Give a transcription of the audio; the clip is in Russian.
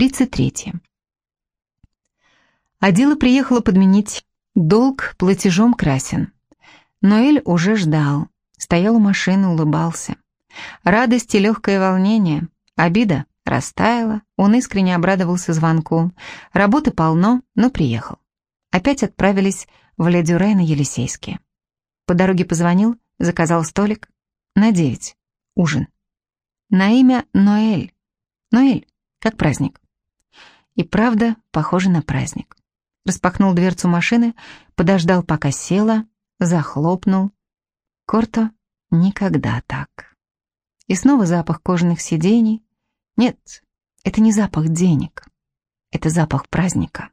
33. Адила приехала подменить долг платежом красен. Ноэль уже ждал, стоял у машины, улыбался. Радость и легкое волнение, обида растаяла, он искренне обрадовался звонку. Работы полно, но приехал. Опять отправились в Ледюрей на Елисейские. По дороге позвонил, заказал столик. На девять. Ужин. На имя Ноэль. Ноэль, как праздник. И правда, похоже на праздник. Распахнул дверцу машины, подождал, пока села, захлопнул. Корто никогда так. И снова запах кожаных сидений. Нет, это не запах денег. Это запах праздника.